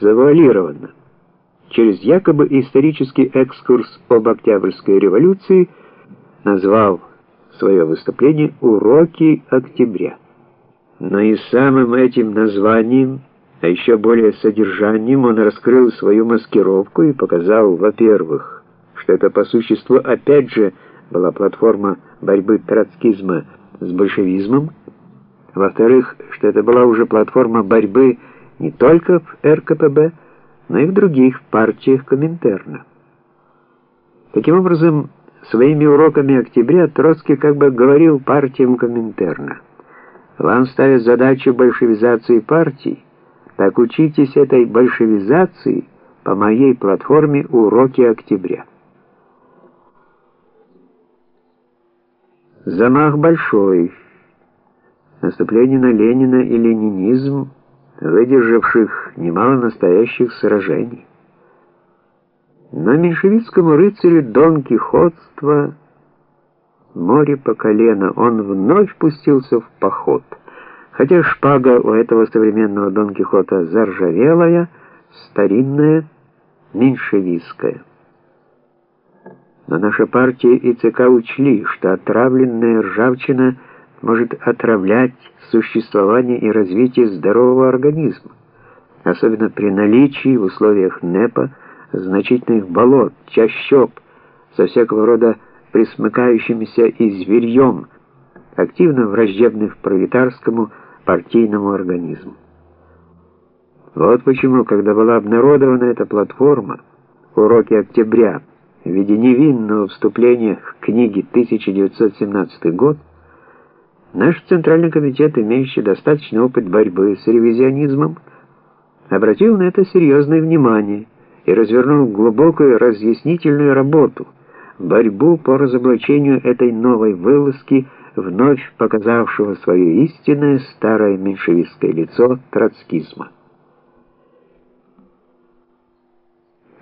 завуалированно. Через якобы исторический экскурс об Октябрьской революции назвал свое выступление «Уроки октября». Но и самым этим названием, а еще более содержанием, он раскрыл свою маскировку и показал, во-первых, что это по существу опять же была платформа борьбы троцкизма с большевизмом, во-вторых, что это была уже платформа борьбы не только в РКПБ, но и в других партиях Коминтерна. Таким образом, своими уроками октября Троцкий как бы говорил партиям Коминтерна. Вам ставят задачу большевизации партий, так учитесь этой большевизации по моей платформе «Уроки октября». Замах большой. Наступление на Ленина и ленинизм, выдержавших немало настоящих сражений. Но меньшевистскому рыцарю Дон Кихотство море по колено, он вновь пустился в поход. Хотя шпага у этого современного Дон Кихота заржавелая, старинная, меньшевистская. Но наша партия и ЦК учли, что отравленная ржавчина может отравлять существование и развитие здорового организма, особенно при наличии в условиях НЭПа значительных болот, чащоб, со всякого рода присмыкающимися и зверьем, активно враждебных пролетарскому партийному организму. Вот почему, когда была обнародована эта платформа «Уроки октября», в виде невинного вступления к книге 1917 год, наш Центральный комитет, имеющий достаточный опыт борьбы с ревизионизмом, обратил на это серьезное внимание и развернул глубокую разъяснительную работу, борьбу по разоблачению этой новой вылазки, вновь показавшего свое истинное старое меньшевистское лицо троцкизма.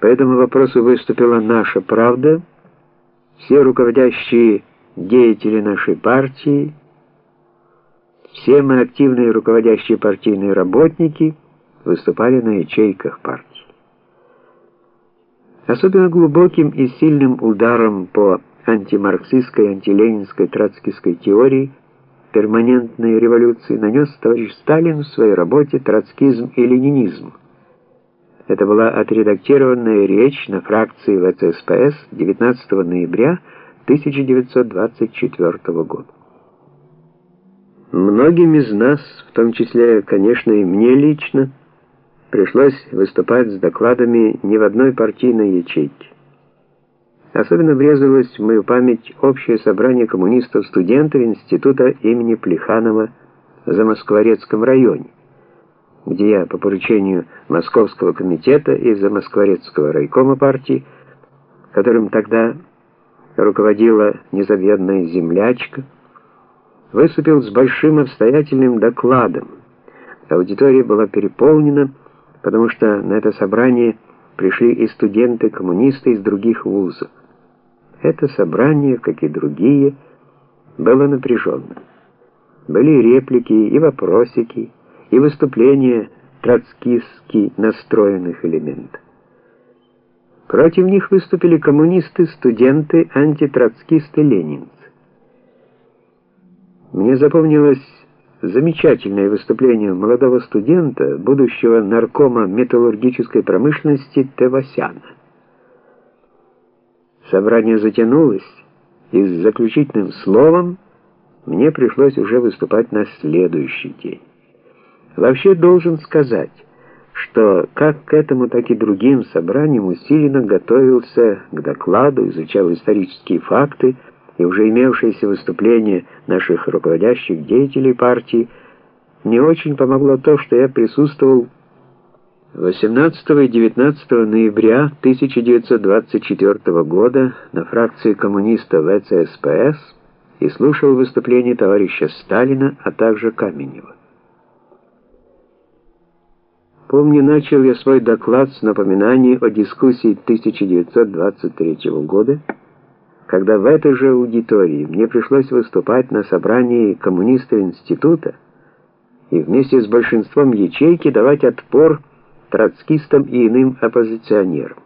По этому вопросу выступила наша правда, все руководящие деятели нашей партии, все мы активные руководящие партийные работники выступали на ячейках партии. Особенно глубоким и сильным ударом по антимарксистской, антиленинской, троцкистской теории перманентной революции нанес товарищ Сталин в своей работе «Троцкизм и ленинизм», это была отредактированная речь на фракции ВЦСПС 19 ноября 1924 года. Многим из нас, в том числе, конечно, и мне лично, пришлось выступать с докладами не в одной партийной ячейке. Особенно врезалось в мою память общее собрание коммунистов-студентов Института имени Плеханова в Замоскворецком районе где я по поручению Московского комитета и Замоскворецкого райкома партии, которым тогда руководила незабвенная землячка, выступил с большим обстоятельным докладом. Аудитория была переполнена, потому что на это собрание пришли и студенты-коммунисты из других вузов. Это собрание, как и другие, было напряженным. Были реплики и вопросики, и выступления троцкистски настроенных элементов. Против них выступили коммунисты, студенты, антитроцкисты, ленинцы. Мне запомнилось замечательное выступление молодого студента, будущего наркома металлургической промышленности Тевасяна. Собрание затянулось, и с заключительным словом мне пришлось уже выступать на следующий день. Вообще должен сказать, что как к этому, так и другим собраниям усиленно готовился к докладу, изучал исторические факты и уже имевшиеся выступления наших руководящих деятелей партии, не очень помогло то, что я присутствовал 18 и 19 ноября 1924 года на фракции коммунистов ВЦСПС и слушал выступление товарища Сталина, а также Каменева. Помню, начал я свой доклад с напоминаний о дискуссии 1923 года, когда в этой же аудитории мне пришлось выступать на собрании коммунистов института и вместе с большинством ячейки давать отпор троцкистам и иным оппозиционерам.